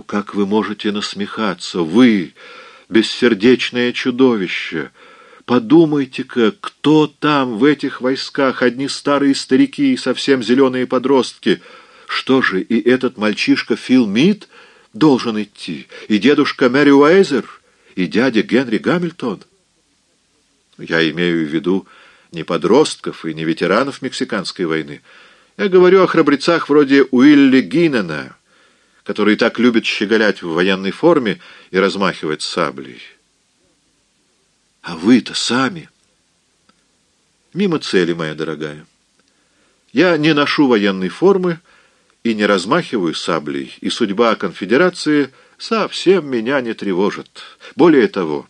как вы можете насмехаться? Вы, бессердечное чудовище! Подумайте-ка, кто там в этих войсках? Одни старые старики и совсем зеленые подростки. Что же, и этот мальчишка Фил Мид должен идти? И дедушка Мэри Уэйзер? И дядя Генри Гамильтон? Я имею в виду не подростков и не ветеранов Мексиканской войны. Я говорю о храбрецах вроде Уилли Гиннена, который так любит щеголять в военной форме и размахивать саблей. А вы-то сами. Мимо цели, моя дорогая. Я не ношу военной формы и не размахиваю саблей, и судьба конфедерации совсем меня не тревожит. Более того,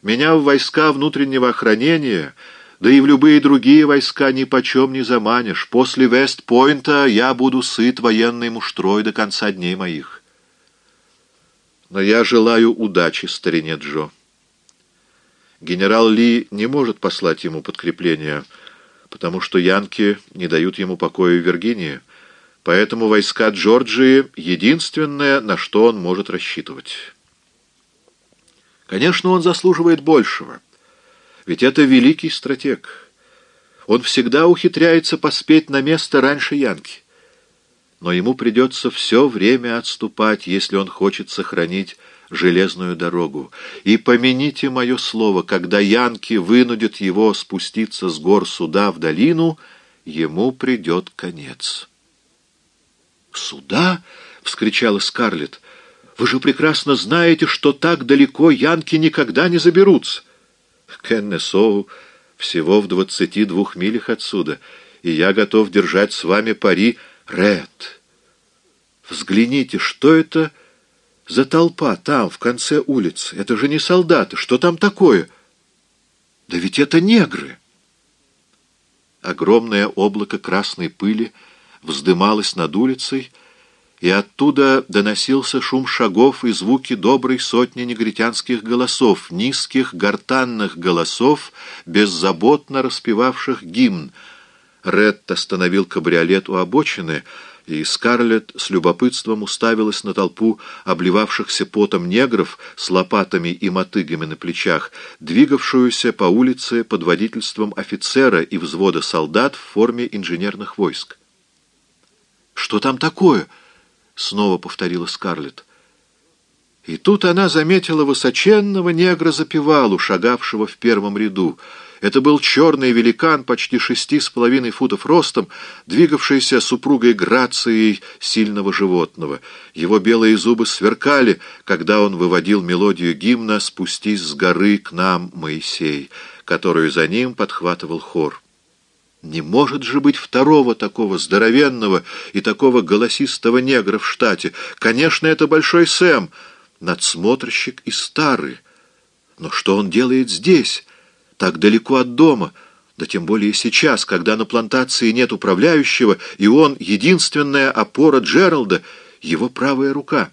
меня в войска внутреннего охранения, да и в любые другие войска ни почем не заманишь. После Вестпойнта я буду сыт военной муштрой до конца дней моих. Но я желаю удачи старине Джо. Генерал Ли не может послать ему подкрепление, потому что янки не дают ему покоя в Виргинии, поэтому войска Джорджии — единственное, на что он может рассчитывать». Конечно, он заслуживает большего. Ведь это великий стратег. Он всегда ухитряется поспеть на место раньше Янки. Но ему придется все время отступать, если он хочет сохранить железную дорогу. И помяните мое слово, когда Янки вынудят его спуститься с гор суда в долину, ему придет конец. «Суда?» — вскричала Скарлетт. Вы же прекрасно знаете, что так далеко янки никогда не заберутся. Кеннесоу всего в двадцати двух милях отсюда, и я готов держать с вами пари Ред. Взгляните, что это за толпа там, в конце улицы? Это же не солдаты. Что там такое? Да ведь это негры. Огромное облако красной пыли вздымалось над улицей, и оттуда доносился шум шагов и звуки доброй сотни негритянских голосов, низких гортанных голосов, беззаботно распевавших гимн. Ред остановил кабриолет у обочины, и Скарлетт с любопытством уставилась на толпу обливавшихся потом негров с лопатами и мотыгами на плечах, двигавшуюся по улице под водительством офицера и взвода солдат в форме инженерных войск. «Что там такое?» Снова повторила Скарлетт. И тут она заметила высоченного негра-запевалу, шагавшего в первом ряду. Это был черный великан, почти шести с половиной футов ростом, двигавшийся супругой грацией сильного животного. Его белые зубы сверкали, когда он выводил мелодию гимна «Спустись с горы к нам, Моисей», которую за ним подхватывал хор. Не может же быть второго такого здоровенного и такого голосистого негра в штате. Конечно, это Большой Сэм, надсмотрщик и старый. Но что он делает здесь, так далеко от дома, да тем более сейчас, когда на плантации нет управляющего, и он — единственная опора Джералда, его правая рука?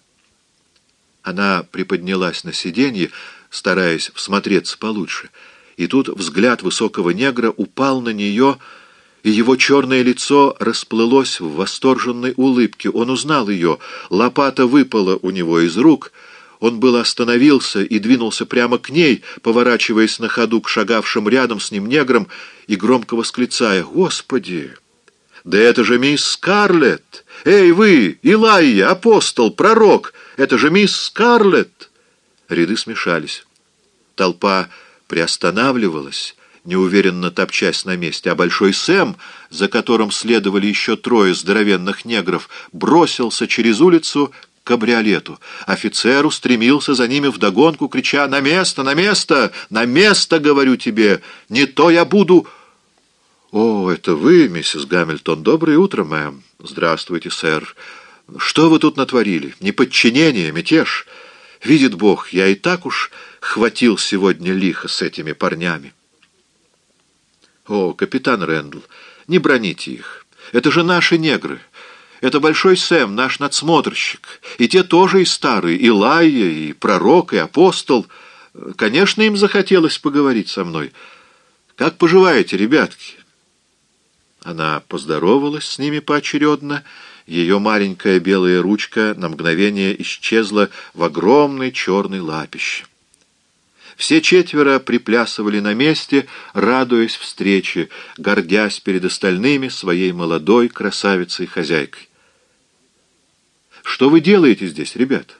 Она приподнялась на сиденье, стараясь всмотреться получше — и тут взгляд высокого негра упал на нее, и его черное лицо расплылось в восторженной улыбке. Он узнал ее, лопата выпала у него из рук, он было остановился и двинулся прямо к ней, поворачиваясь на ходу к шагавшим рядом с ним неграм и громко восклицая «Господи!» «Да это же мисс Скарлетт! Эй, вы, Илайя, апостол, пророк! Это же мисс Скарлетт!» Ряды смешались. Толпа приостанавливалась, неуверенно топчась на месте, а Большой Сэм, за которым следовали еще трое здоровенных негров, бросился через улицу к кабриолету. Офицер устремился за ними вдогонку, крича «На место! На место! На место, говорю тебе! Не то я буду...» «О, это вы, миссис Гамильтон. Доброе утро, мэм. Здравствуйте, сэр. Что вы тут натворили? Неподчинение, мятеж?» Видит Бог, я и так уж хватил сегодня лихо с этими парнями. О, капитан Рэндл, не броните их. Это же наши негры. Это Большой Сэм, наш надсмотрщик. И те тоже и старые, и Лайя, и пророк, и апостол. Конечно, им захотелось поговорить со мной. Как поживаете, ребятки?» Она поздоровалась с ними поочередно Ее маленькая белая ручка на мгновение исчезла в огромной черной лапище. Все четверо приплясывали на месте, радуясь встрече, гордясь перед остальными своей молодой красавицей-хозяйкой. «Что вы делаете здесь, ребят?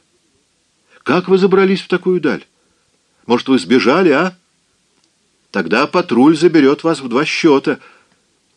Как вы забрались в такую даль? Может, вы сбежали, а? Тогда патруль заберет вас в два счета».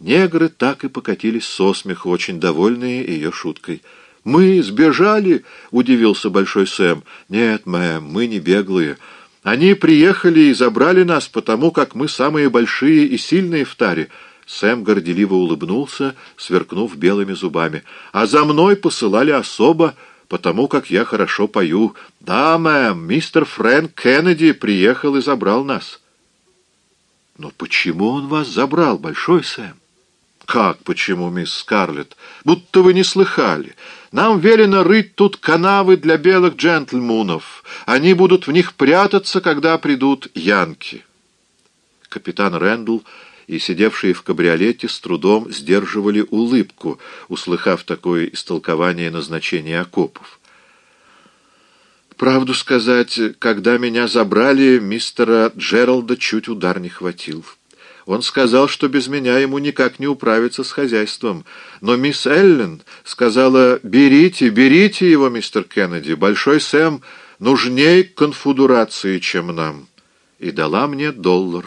Негры так и покатились со смеху, очень довольные ее шуткой. «Мы сбежали?» — удивился Большой Сэм. «Нет, мэм, мы не беглые». Они приехали и забрали нас, потому как мы самые большие и сильные в таре. Сэм горделиво улыбнулся, сверкнув белыми зубами. А за мной посылали особо, потому как я хорошо пою. Да, мэм, мистер Фрэнк Кеннеди приехал и забрал нас. Но почему он вас забрал, Большой Сэм? «Как почему, мисс Скарлетт? Будто вы не слыхали. Нам велено рыть тут канавы для белых джентльмунов. Они будут в них прятаться, когда придут янки». Капитан Рэндл и сидевшие в кабриолете с трудом сдерживали улыбку, услыхав такое истолкование назначения окопов. Правду сказать, когда меня забрали, мистера Джералда чуть удар не хватил. Он сказал, что без меня ему никак не управиться с хозяйством. Но мисс Эллен сказала, «Берите, берите его, мистер Кеннеди. Большой Сэм нужней конфедерации, чем нам». И дала мне доллар.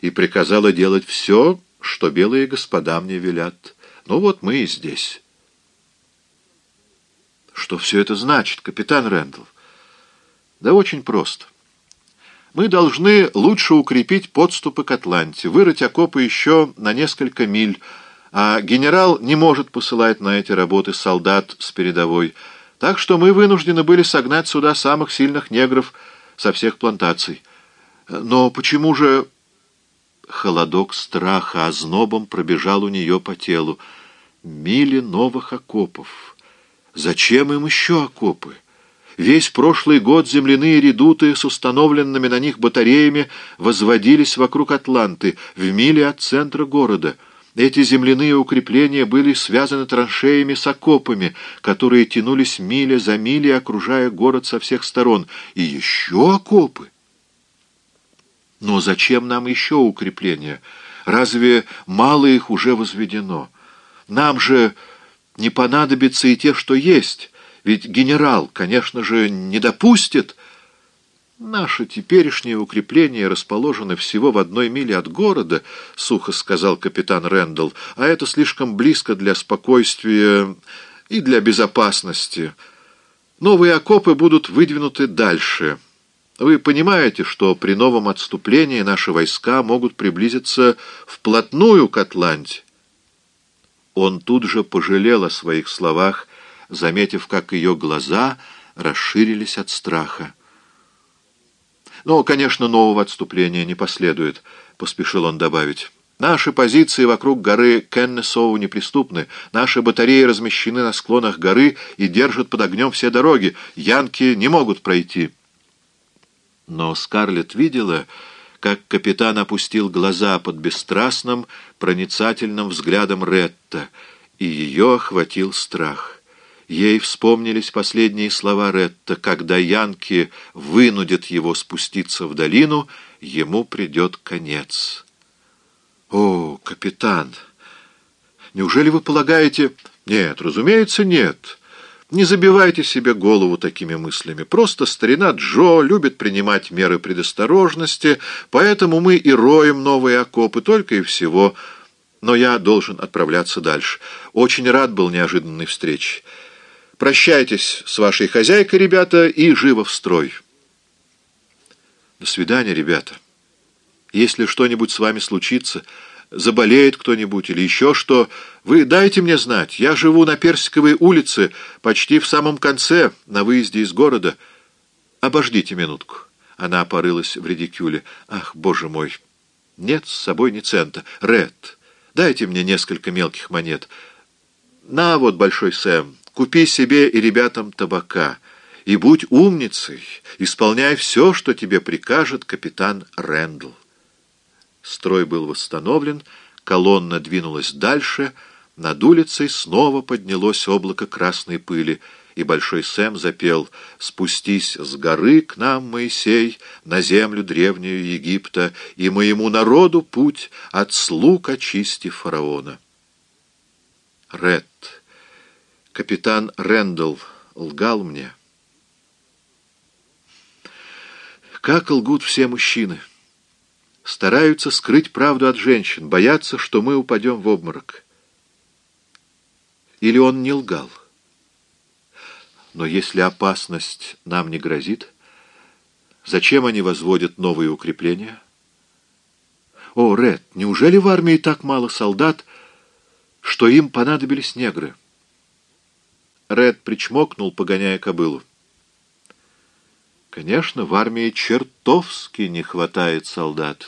И приказала делать все, что белые господа мне велят. Ну вот мы и здесь. Что все это значит, капитан Рэндалл? Да очень просто. Мы должны лучше укрепить подступы к Атланте, вырыть окопы еще на несколько миль, а генерал не может посылать на эти работы солдат с передовой, так что мы вынуждены были согнать сюда самых сильных негров со всех плантаций. Но почему же... Холодок страха ознобом пробежал у нее по телу. Мили новых окопов. Зачем им еще окопы? Весь прошлый год земляные редуты с установленными на них батареями возводились вокруг Атланты, в миле от центра города. Эти земляные укрепления были связаны траншеями с окопами, которые тянулись миля за милей, окружая город со всех сторон. И еще окопы! Но зачем нам еще укрепления? Разве мало их уже возведено? Нам же не понадобится и те, что есть». Ведь генерал, конечно же, не допустит. Наши теперешние укрепления расположены всего в одной миле от города, — сухо сказал капитан Рэндалл, — а это слишком близко для спокойствия и для безопасности. Новые окопы будут выдвинуты дальше. Вы понимаете, что при новом отступлении наши войска могут приблизиться вплотную к Атланте? Он тут же пожалел о своих словах, заметив, как ее глаза расширились от страха. «Но, конечно, нового отступления не последует», — поспешил он добавить. «Наши позиции вокруг горы Кеннесоу неприступны. Наши батареи размещены на склонах горы и держат под огнем все дороги. Янки не могут пройти». Но Скарлетт видела, как капитан опустил глаза под бесстрастным, проницательным взглядом Ретта, и ее охватил страх. Ей вспомнились последние слова Ретта. Когда Янки вынудят его спуститься в долину, ему придет конец. «О, капитан! Неужели вы полагаете...» «Нет, разумеется, нет. Не забивайте себе голову такими мыслями. Просто старина Джо любит принимать меры предосторожности, поэтому мы и роем новые окопы, только и всего. Но я должен отправляться дальше. Очень рад был неожиданной встрече. Прощайтесь с вашей хозяйкой, ребята, и живо в строй. До свидания, ребята. Если что-нибудь с вами случится, заболеет кто-нибудь или еще что, вы дайте мне знать. Я живу на Персиковой улице, почти в самом конце, на выезде из города. Обождите минутку. Она порылась в редикюле. Ах, боже мой! Нет с собой ни цента. Ред, дайте мне несколько мелких монет. На вот, Большой Сэм, Купи себе и ребятам табака, и будь умницей, исполняй все, что тебе прикажет капитан Рэндл. Строй был восстановлен, колонна двинулась дальше, Над улицей снова поднялось облако красной пыли, и Большой Сэм запел «Спустись с горы к нам, Моисей, на землю древнюю Египта, и моему народу путь от слуг очисти фараона». Ред, капитан Рэндалл, лгал мне. Как лгут все мужчины. Стараются скрыть правду от женщин, боятся, что мы упадем в обморок. Или он не лгал? Но если опасность нам не грозит, зачем они возводят новые укрепления? О, Ред, неужели в армии так мало солдат, что им понадобились негры? Ред причмокнул, погоняя кобылу. Конечно, в армии чертовски не хватает солдат.